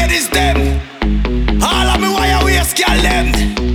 ladies them. All of me wire waist, girl them.